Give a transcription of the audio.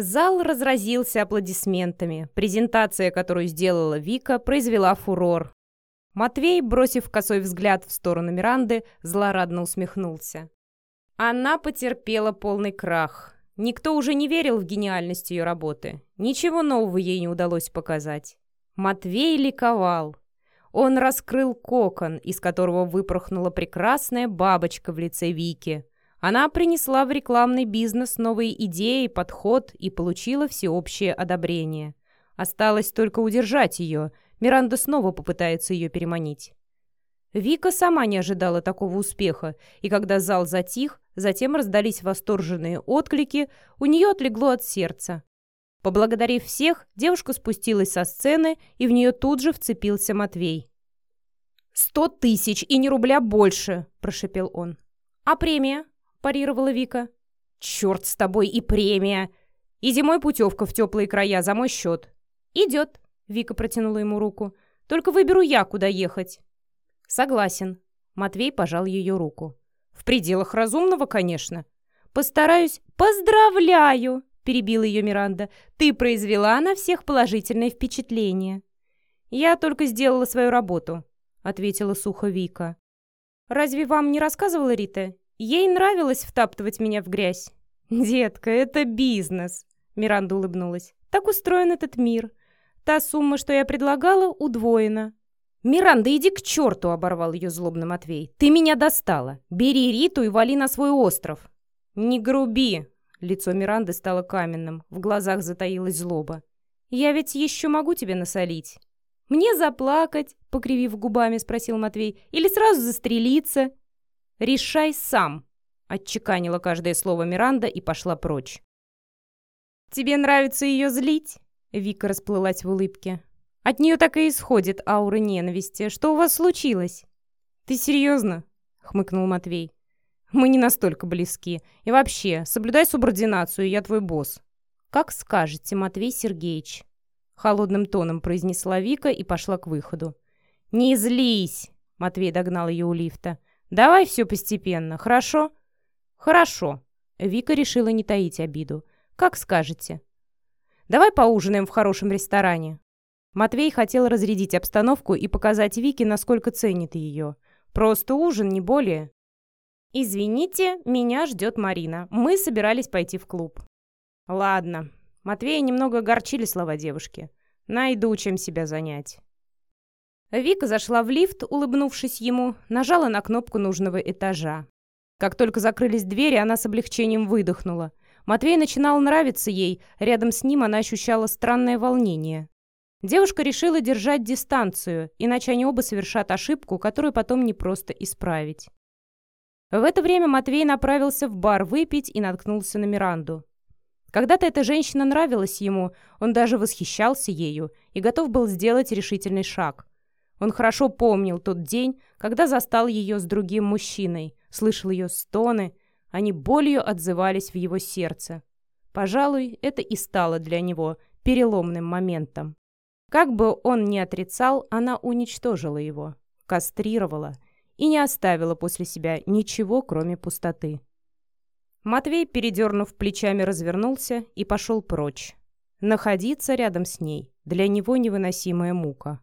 Зал разразился аплодисментами. Презентация, которую сделала Вика, произвела фурор. Матвей, бросив косой взгляд в сторону Миранды, злорадно усмехнулся. Она потерпела полный крах. Никто уже не верил в гениальность ее работы. Ничего нового ей не удалось показать. Матвей ликовал. Он раскрыл кокон, из которого выпорхнула прекрасная бабочка в лице Вики. Она принесла в рекламный бизнес новые идеи, подход и получила всеобщее одобрение. Осталось только удержать ее. Миранда снова попытается ее переманить. Вика сама не ожидала такого успеха, и когда зал затих, затем раздались восторженные отклики, у нее отлегло от сердца. Поблагодарив всех, девушка спустилась со сцены, и в нее тут же вцепился Матвей. «Сто тысяч и ни рубля больше!» – прошепел он. «А премия?» – парировала Вика. «Черт с тобой и премия! И зимой путевка в теплые края за мой счет». «Идет», – Вика протянула ему руку. «Только выберу я, куда ехать». «Согласен». Матвей пожал ее руку. «В пределах разумного, конечно». «Постараюсь. Поздравляю!» — перебила ее Миранда. «Ты произвела на всех положительное впечатление». «Я только сделала свою работу», — ответила сухо Вика. «Разве вам не рассказывала Рита? Ей нравилось втаптывать меня в грязь». «Детка, это бизнес», — Миранда улыбнулась. «Так устроен этот мир. Та сумма, что я предлагала, удвоена». «Миранда, иди к черту!» — оборвал ее злобно Матвей. «Ты меня достала. Бери Риту и вали на свой остров». «Не груби!» Лицо Миранды стало каменным, в глазах затаилась злоба. «Я ведь еще могу тебе насолить». «Мне заплакать?» — покривив губами, спросил Матвей. «Или сразу застрелиться?» «Решай сам!» — отчеканила каждое слово Миранда и пошла прочь. «Тебе нравится ее злить?» — Вика расплылась в улыбке. «От нее так и исходит аура ненависти. Что у вас случилось?» «Ты серьезно?» — хмыкнул Матвей. Мы не настолько близки. И вообще, соблюдай субординацию, я твой босс». «Как скажете, Матвей Сергеевич», — холодным тоном произнесла Вика и пошла к выходу. «Не злись!» — Матвей догнал ее у лифта. «Давай все постепенно, хорошо?» «Хорошо». Вика решила не таить обиду. «Как скажете». «Давай поужинаем в хорошем ресторане». Матвей хотел разрядить обстановку и показать Вике, насколько ценит ее. Просто ужин, не более. «Извините, меня ждет Марина. Мы собирались пойти в клуб». «Ладно». Матвея немного огорчили слова девушки. «Найду, чем себя занять». Вика зашла в лифт, улыбнувшись ему, нажала на кнопку нужного этажа. Как только закрылись двери, она с облегчением выдохнула. Матвей начинал нравиться ей, рядом с ним она ощущала странное волнение. Девушка решила держать дистанцию, иначе они оба совершат ошибку, которую потом непросто исправить. В это время Матвей направился в бар выпить и наткнулся на Миранду. Когда-то эта женщина нравилась ему, он даже восхищался ею и готов был сделать решительный шаг. Он хорошо помнил тот день, когда застал ее с другим мужчиной, слышал ее стоны, они болью отзывались в его сердце. Пожалуй, это и стало для него переломным моментом. Как бы он ни отрицал, она уничтожила его, кастрировала – и не оставила после себя ничего, кроме пустоты. Матвей, передернув плечами, развернулся и пошел прочь. Находиться рядом с ней для него невыносимая мука.